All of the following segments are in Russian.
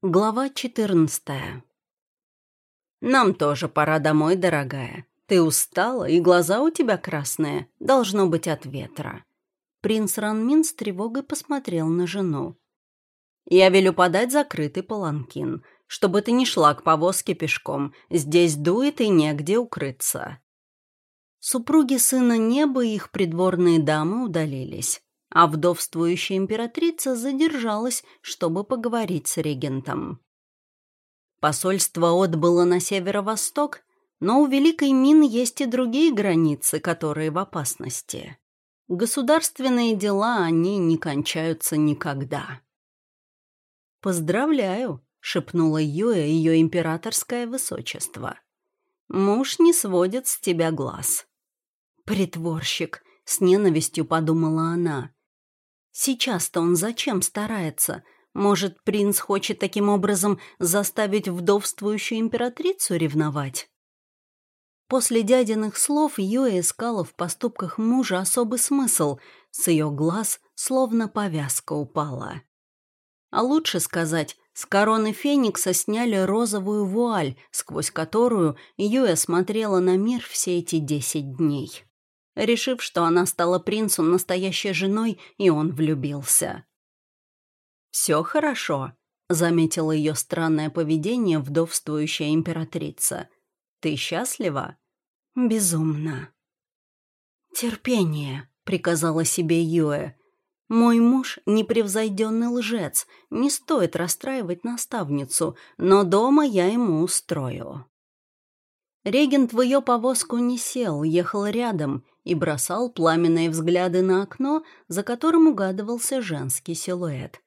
Глава 14 «Нам тоже пора домой, дорогая. Ты устала, и глаза у тебя красные. Должно быть от ветра». Принц Ранмин с тревогой посмотрел на жену. «Я велю подать закрытый паланкин, чтобы ты не шла к повозке пешком. Здесь дует и негде укрыться». Супруги сына неба и их придворные дамы удалились а вдовствующая императрица задержалась, чтобы поговорить с регентом. Посольство отбыло на северо-восток, но у Великой Мин есть и другие границы, которые в опасности. Государственные дела, они не кончаются никогда. «Поздравляю», — шепнула Юя ее императорское высочество. «Муж не сводит с тебя глаз». «Притворщик», — с ненавистью подумала она. Сейчас-то он зачем старается? Может, принц хочет таким образом заставить вдовствующую императрицу ревновать? После дядиных слов Юэ искала в поступках мужа особый смысл, с ее глаз словно повязка упала. А лучше сказать, с короны Феникса сняли розовую вуаль, сквозь которую Юэ смотрела на мир все эти десять дней решив, что она стала принцу настоящей женой, и он влюбился. «Все хорошо», — заметила ее странное поведение вдовствующая императрица. «Ты счастлива?» «Безумно». «Терпение», — приказала себе Юэ. «Мой муж — непревзойденный лжец, не стоит расстраивать наставницу, но дома я ему устрою». Регент в ее повозку не сел, ехал рядом и бросал пламенные взгляды на окно, за которым угадывался женский силуэт.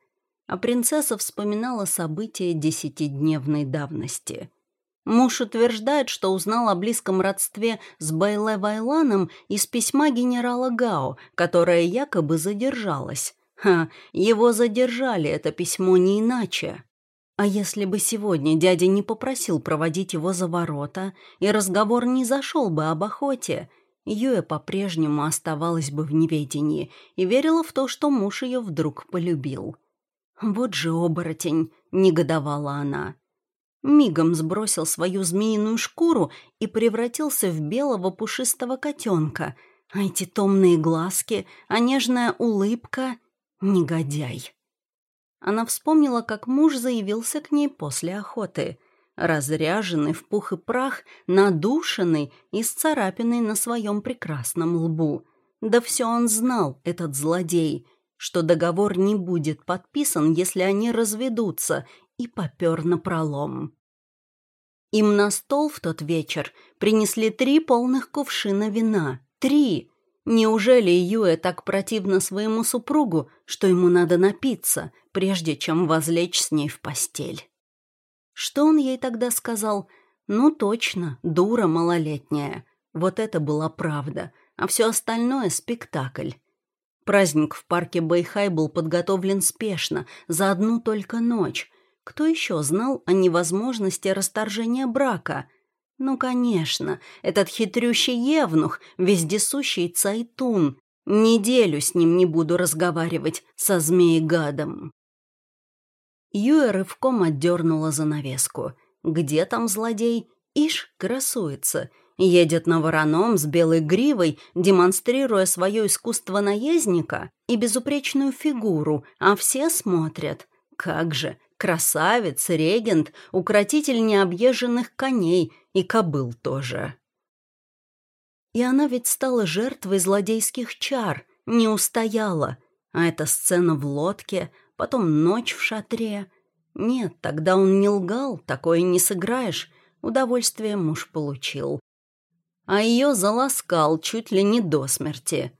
А принцесса вспоминала события десятидневной давности. Муж утверждает, что узнал о близком родстве с Байле Вайланом из письма генерала Гао, которое якобы задержалось. Ха, его задержали, это письмо не иначе. А если бы сегодня дядя не попросил проводить его за ворота, и разговор не зашел бы об охоте, Юя по-прежнему оставалась бы в неведении и верила в то, что муж ее вдруг полюбил. «Вот же оборотень!» — негодовала она. Мигом сбросил свою змеиную шкуру и превратился в белого пушистого котенка. А эти томные глазки, а нежная улыбка — негодяй. Она вспомнила, как муж заявился к ней после охоты. Разряженный в пух и прах, надушенный и с царапиной на своем прекрасном лбу. Да все он знал, этот злодей, что договор не будет подписан, если они разведутся, и попер на пролом. Им на стол в тот вечер принесли три полных кувшина вина. Три! Неужели Юэ так противно своему супругу, что ему надо напиться, прежде чем возлечь с ней в постель? Что он ей тогда сказал? Ну точно, дура малолетняя. Вот это была правда, а все остальное — спектакль. Праздник в парке Бэйхай был подготовлен спешно, за одну только ночь. Кто еще знал о невозможности расторжения брака — ну, конечно, этот хитрющий евнух, вездесущий Цайтун. Неделю с ним не буду разговаривать, со змеей-гадом. Юя рывком отдернула занавеску. Где там злодей? Ишь, красуется. Едет на вороном с белой гривой, демонстрируя свое искусство наездника и безупречную фигуру, а все смотрят. Как же, красавец, регент, укротитель необъезженных коней, и кобыл тоже. И она ведь стала жертвой злодейских чар, не устояла. А эта сцена в лодке, потом ночь в шатре. Нет, тогда он не лгал, такое не сыграешь. Удовольствие муж получил. А ее заласкал чуть ли не до смерти.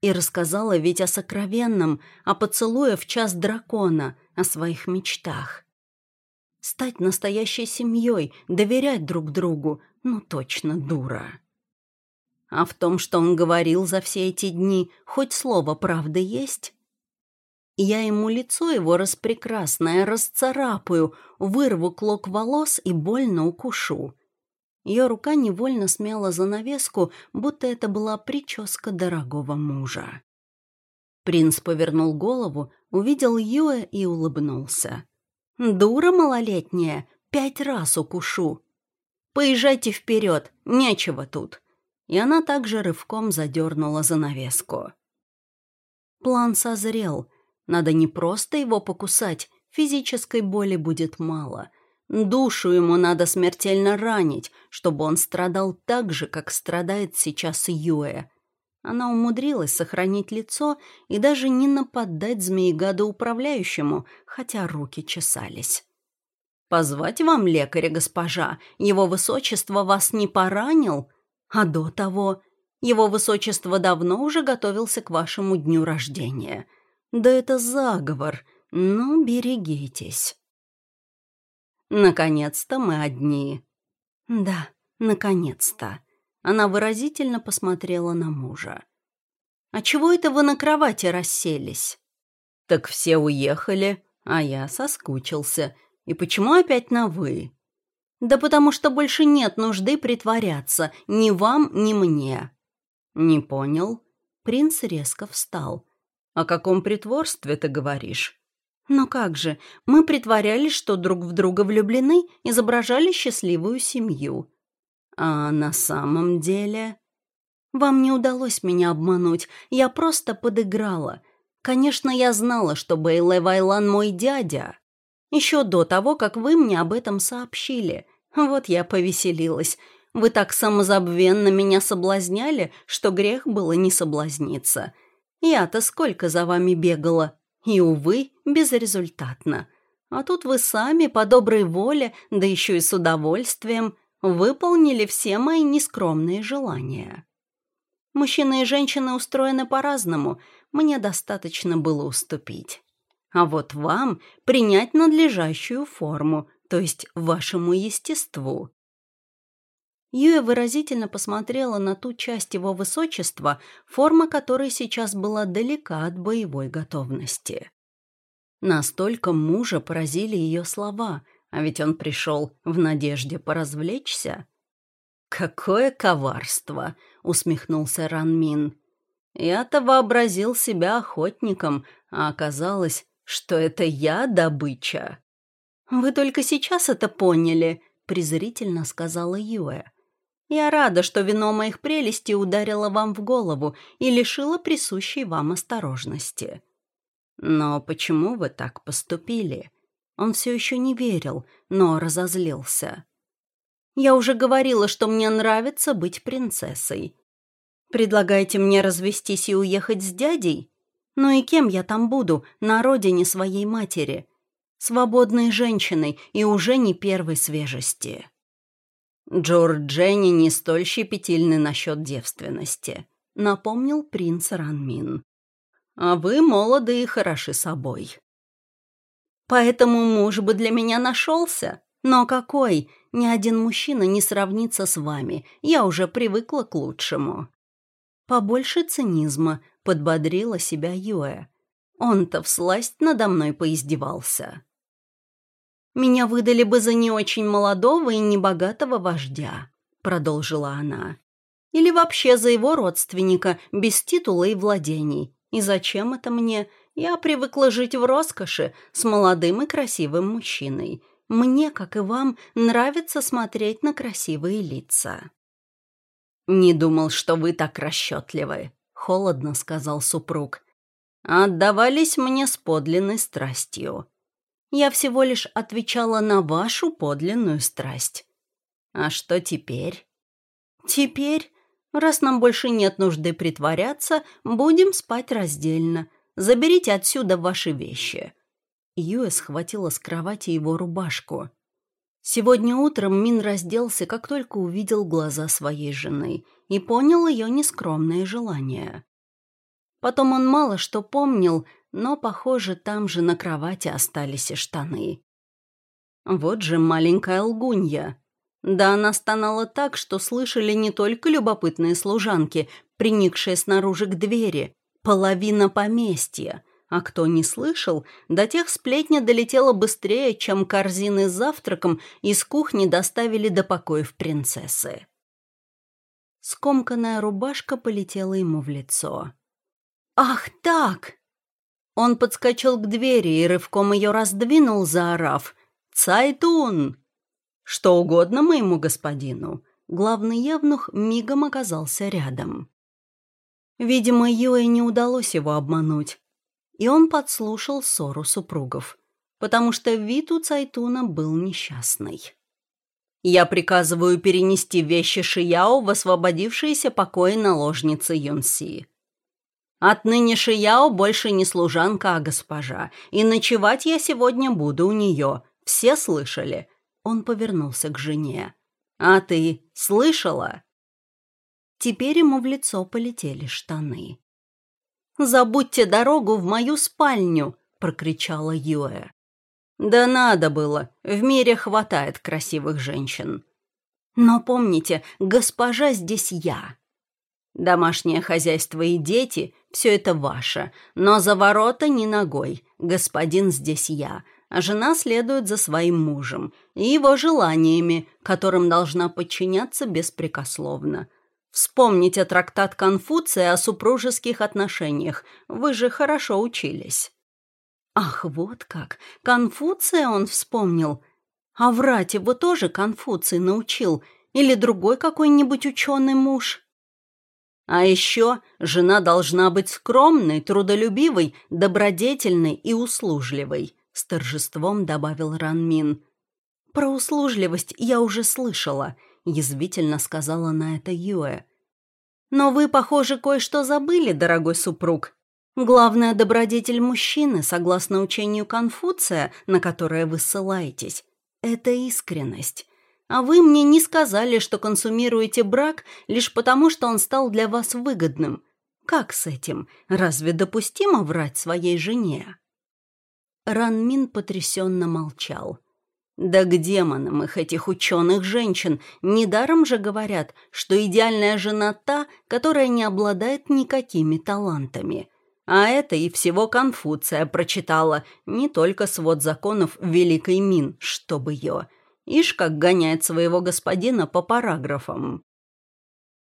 И рассказала ведь о сокровенном, о поцелуе в час дракона, о своих мечтах. Стать настоящей семьей, доверять друг другу, ну точно дура. А в том, что он говорил за все эти дни, хоть слово правды есть? Я ему лицо его распрекрасное расцарапаю, вырву клок волос и больно укушу. Ее рука невольно смяла занавеску, будто это была прическа дорогого мужа. Принц повернул голову, увидел Юэ и улыбнулся. Дура малолетняя, пять раз укушу. Поезжайте вперед, нечего тут. И она также рывком задернула занавеску. План созрел. Надо не просто его покусать, физической боли будет мало. Душу ему надо смертельно ранить, чтобы он страдал так же, как страдает сейчас Юэ. Она умудрилась сохранить лицо и даже не нападать змеегаду управляющему, хотя руки чесались. «Позвать вам лекаря, госпожа? Его высочество вас не поранил? А до того, его высочество давно уже готовился к вашему дню рождения. Да это заговор, ну берегитесь». «Наконец-то мы одни». «Да, наконец-то». Она выразительно посмотрела на мужа. «А чего это вы на кровати расселись?» «Так все уехали, а я соскучился. И почему опять на «вы»?» «Да потому что больше нет нужды притворяться, ни вам, ни мне». «Не понял?» Принц резко встал. «О каком притворстве ты говоришь?» «Но как же, мы притворялись, что друг в друга влюблены, изображали счастливую семью. А на самом деле... Вам не удалось меня обмануть, я просто подыграла. Конечно, я знала, что Бейле Вайлан мой дядя. Еще до того, как вы мне об этом сообщили. Вот я повеселилась. Вы так самозабвенно меня соблазняли, что грех было не соблазниться. Я-то сколько за вами бегала. И, увы, безрезультатно. А тут вы сами, по доброй воле, да еще и с удовольствием, выполнили все мои нескромные желания. Мужчины и женщины устроены по-разному, мне достаточно было уступить. А вот вам принять надлежащую форму, то есть вашему естеству. Юя выразительно посмотрела на ту часть его высочества, форма которой сейчас была далека от боевой готовности. Настолько мужа поразили ее слова, а ведь он пришел в надежде поразвлечься. «Какое коварство!» — усмехнулся Ранмин. «Я-то вообразил себя охотником, а оказалось, что это я добыча». «Вы только сейчас это поняли», — презрительно сказала Юэ. «Я рада, что вино моих прелестей ударило вам в голову и лишило присущей вам осторожности». «Но почему вы так поступили?» Он все еще не верил, но разозлился. «Я уже говорила, что мне нравится быть принцессой. Предлагаете мне развестись и уехать с дядей? Ну и кем я там буду, на родине своей матери? Свободной женщиной и уже не первой свежести». Джорджини не столь щепетильны насчет девственности, напомнил принц Ранмин. А вы молоды и хороши собой. Поэтому муж бы для меня нашелся. Но какой? Ни один мужчина не сравнится с вами. Я уже привыкла к лучшему. Побольше цинизма, подбодрила себя Юэ. Он-то всласть надо мной поиздевался. «Меня выдали бы за не очень молодого и небогатого вождя», — продолжила она. «Или вообще за его родственника, без титула и владений. И зачем это мне? Я привыкла жить в роскоши с молодым и красивым мужчиной. Мне, как и вам, нравится смотреть на красивые лица». «Не думал, что вы так расчетливы», — холодно сказал супруг. «Отдавались мне с подлинной страстью. Я всего лишь отвечала на вашу подлинную страсть. А что теперь?» «Теперь, раз нам больше нет нужды притворяться, будем спать раздельно. Заберите отсюда ваши вещи». Юэ схватила с кровати его рубашку. Сегодня утром Мин разделся, как только увидел глаза своей жены и понял ее нескромное желание. Потом он мало что помнил, но, похоже, там же на кровати остались и штаны. Вот же маленькая лгунья. Да она стонала так, что слышали не только любопытные служанки, приникшие снаружи к двери, Половина поместья. А кто не слышал, до тех сплетня долетела быстрее, чем корзины с завтраком из кухни доставили до покоев принцессы. Скомканная рубашка полетела ему в лицо. «Ах так!» Он подскочил к двери и рывком ее раздвинул, заорав «Цайтун!» «Что угодно моему господину!» Главный явнух мигом оказался рядом. Видимо, Юэ не удалось его обмануть, и он подслушал ссору супругов, потому что вид у Цайтуна был несчастный. «Я приказываю перенести вещи Шияо в освободившиеся покои наложницы Юнси. Отныне Шияо больше не служанка, а госпожа, и ночевать я сегодня буду у нее. Все слышали?» Он повернулся к жене. «А ты слышала?» Теперь ему в лицо полетели штаны. «Забудьте дорогу в мою спальню!» — прокричала Юэ. «Да надо было, в мире хватает красивых женщин. Но помните, госпожа здесь я. Домашнее хозяйство и дети — все это ваше, но за ворота ни ногой, господин здесь я, а жена следует за своим мужем и его желаниями, которым должна подчиняться беспрекословно. Вспомните трактат Конфуция о супружеских отношениях, вы же хорошо учились». «Ах, вот как! Конфуция он вспомнил. А врать его тоже Конфуций научил, или другой какой-нибудь ученый муж?» А еще жена должна быть скромной, трудолюбивой, добродетельной и услужливой. — с торжеством добавил Ранмин. «Про услужливость я уже слышала», — язвительно сказала на это Юэ. «Но вы, похоже, кое-что забыли, дорогой супруг. Главная добродетель мужчины, согласно учению Конфуция, на которое вы ссылаетесь, — это искренность. А вы мне не сказали, что консумируете брак лишь потому, что он стал для вас выгодным. Как с этим? Разве допустимо врать своей жене?» Ранмин потрясенно молчал. «Да к демонам их, этих ученых женщин! Недаром же говорят, что идеальная жена та, которая не обладает никакими талантами. А это и всего Конфуция прочитала, не только свод законов Великой Мин, чтобы ее. Ишь, как гоняет своего господина по параграфам».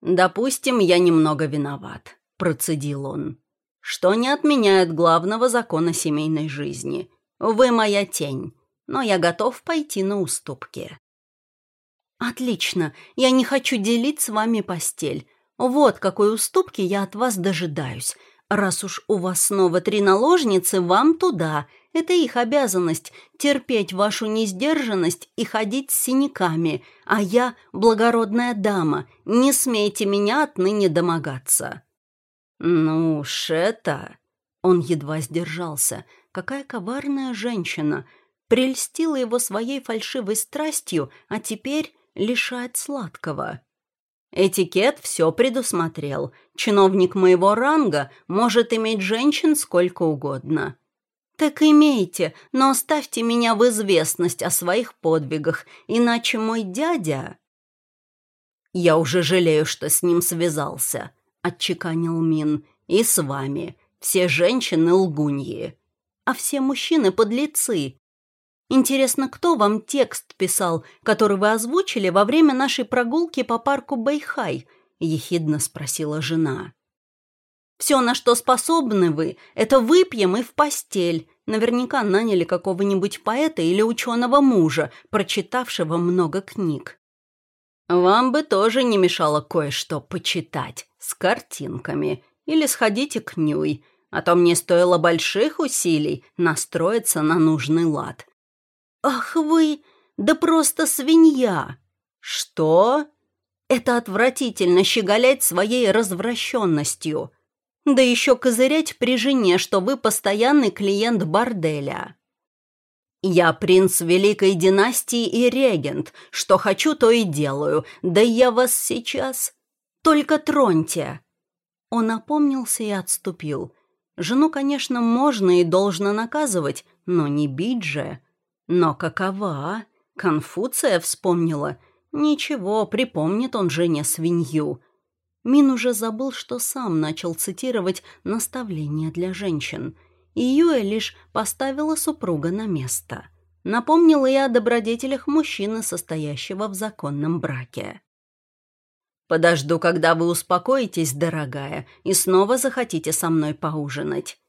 «Допустим, я немного виноват», — процедил он что не отменяет главного закона семейной жизни. Вы моя тень, но я готов пойти на уступки». «Отлично, я не хочу делить с вами постель. Вот какой уступки я от вас дожидаюсь. Раз уж у вас снова три наложницы, вам туда. Это их обязанность — терпеть вашу несдержанность и ходить с синяками. А я — благородная дама, не смейте меня отныне домогаться». «Ну уж это...» Он едва сдержался. Какая коварная женщина! Прельстила его своей фальшивой страстью, а теперь лишает сладкого. Этикет все предусмотрел. Чиновник моего ранга может иметь женщин сколько угодно. Так имейте, но оставьте меня в известность о своих подвигах, иначе мой дядя... Я уже жалею, что с ним связался. — отчеканил Мин. «И с вами. Все женщины лгуньи, а все мужчины подлецы. Интересно, кто вам текст писал, который вы озвучили во время нашей прогулки по парку Бэйхай?» — ехидно спросила жена. «Все, на что способны вы, это выпьем и в постель. Наверняка наняли какого-нибудь поэта или ученого мужа, прочитавшего много книг. Вам бы тоже не мешало кое-что почитать с картинками, или сходите к Нюй, а то мне стоило больших усилий настроиться на нужный лад. «Ах вы, да просто свинья!» «Что?» «Это отвратительно щеголять своей развращенностью. Да еще козырять при жене, что вы постоянный клиент борделя». «Я принц великой династии и регент. Что хочу, то и делаю. Да я вас сейчас...» Только троньте!» Он опомнился и отступил. Жену, конечно, можно и должно наказывать, но не бить же. Но какова? Конфуция вспомнила. Ничего, припомнит он жене свинью. Мин уже забыл, что сам начал цитировать наставления для женщин. И Юэ лишь поставила супруга на место. Напомнила и о добродетелях мужчины, состоящего в законном браке. Подожду, когда вы успокоитесь, дорогая, и снова захотите со мной поужинать.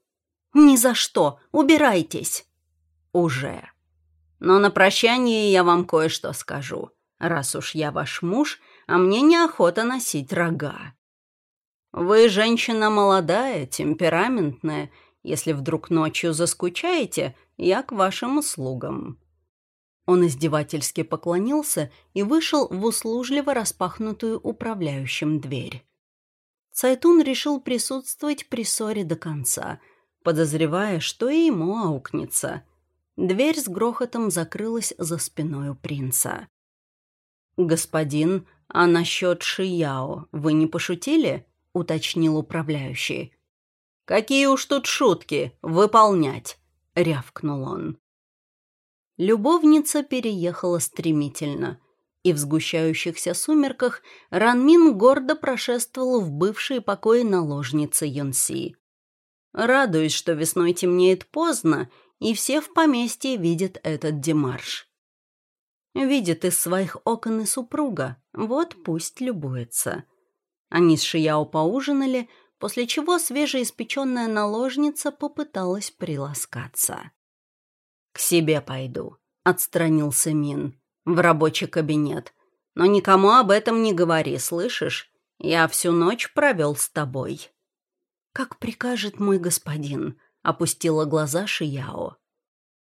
«Ни за что! Убирайтесь!» «Уже. Но на прощание я вам кое-что скажу, раз уж я ваш муж, а мне неохота носить рога. Вы женщина молодая, темпераментная. Если вдруг ночью заскучаете, я к вашим услугам». Он издевательски поклонился и вышел в услужливо распахнутую управляющим дверь. Цайтун решил присутствовать при ссоре до конца, подозревая, что и ему аукнется. Дверь с грохотом закрылась за спиной у принца. «Господин, а насчет Шияо вы не пошутили?» — уточнил управляющий. «Какие уж тут шутки! Выполнять!» — рявкнул он. Любовница переехала стремительно, и в сгущающихся сумерках Ранмин гордо прошествовал в бывшие покои наложницы Юнси. Радуюсь, что весной темнеет поздно, и все в поместье видят этот демарш. Видит из своих окон и супруга, вот пусть любуется. Они с Шияо поужинали, после чего свежеиспеченная наложница попыталась приласкаться. «К себе пойду», — отстранился Мин. «В рабочий кабинет. Но никому об этом не говори, слышишь? Я всю ночь провел с тобой». «Как прикажет мой господин», — опустила глаза Шияо.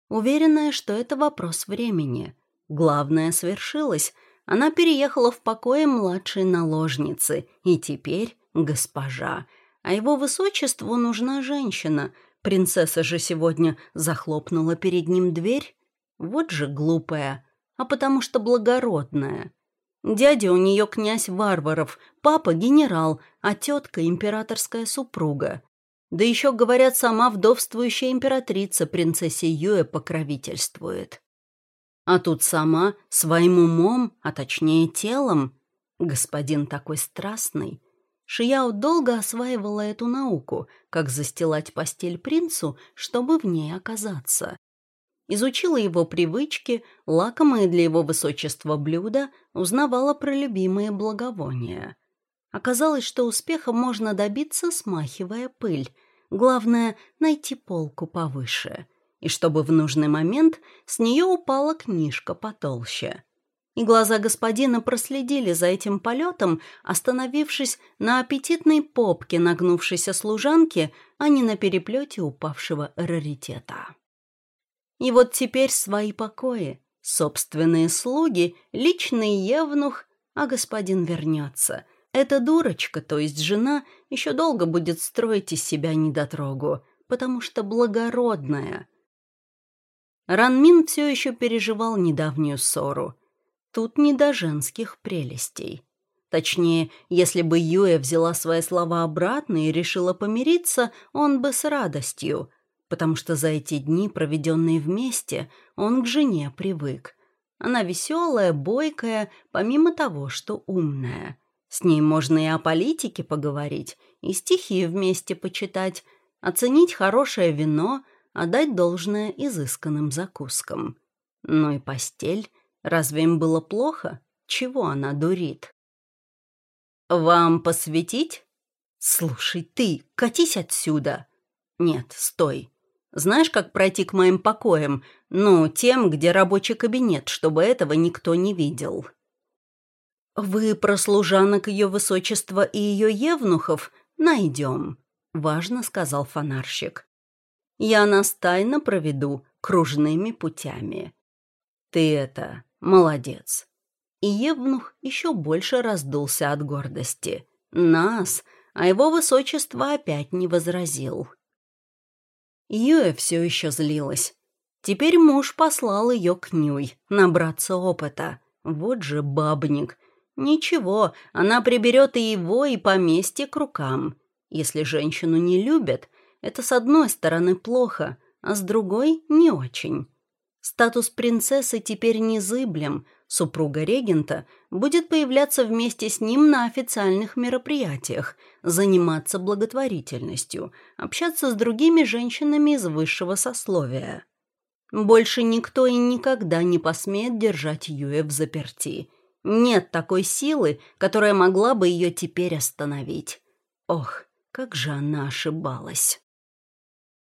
Уверенная, что это вопрос времени. Главное свершилось. Она переехала в покое младшей наложницы, и теперь госпожа. А его высочеству нужна женщина — Принцесса же сегодня захлопнула перед ним дверь. Вот же глупая, а потому что благородная. Дядя у нее князь Варваров, папа генерал, а тетка императорская супруга. Да еще, говорят, сама вдовствующая императрица принцессе Юэ покровительствует. А тут сама своим умом, а точнее телом, господин такой страстный, Шияо долго осваивала эту науку, как застилать постель принцу, чтобы в ней оказаться. Изучила его привычки, лакомые для его высочества блюда, узнавала про любимые благовония. Оказалось, что успеха можно добиться, смахивая пыль. Главное — найти полку повыше. И чтобы в нужный момент с нее упала книжка потолще и глаза господина проследили за этим полетом, остановившись на аппетитной попке нагнувшейся служанки, а не на переплете упавшего раритета. И вот теперь свои покои, собственные слуги, личный евнух, а господин вернется. Эта дурочка, то есть жена, еще долго будет строить из себя недотрогу, потому что благородная. Ранмин все еще переживал недавнюю ссору — Тут не до женских прелестей. Точнее, если бы Юэ взяла свои слова обратно и решила помириться, он бы с радостью, потому что за эти дни, проведенные вместе, он к жене привык. Она веселая, бойкая, помимо того, что умная. С ней можно и о политике поговорить, и стихи вместе почитать, оценить хорошее вино, отдать должное изысканным закускам. Ну и постель Разве им было плохо? Чего она дурит? «Вам посветить?» «Слушай, ты, катись отсюда!» «Нет, стой. Знаешь, как пройти к моим покоям? Ну, тем, где рабочий кабинет, чтобы этого никто не видел». «Вы про служанок ее высочества и ее евнухов найдем», — важно сказал фонарщик. «Я нас тайно проведу кружными путями. Ты это, Молодец. И Евнух еще больше раздулся от гордости. Нас, а его высочество опять не возразил. Юэ все еще злилась. Теперь муж послал ее к Нюй, набраться опыта. Вот же бабник. Ничего, она приберет и его, и поместье к рукам. Если женщину не любят, это с одной стороны плохо, а с другой — не очень. Статус принцессы теперь незыблем, супруга регента будет появляться вместе с ним на официальных мероприятиях, заниматься благотворительностью, общаться с другими женщинами из высшего сословия. Больше никто и никогда не посмеет держать Юэ в заперти. Нет такой силы, которая могла бы ее теперь остановить. Ох, как же она ошибалась.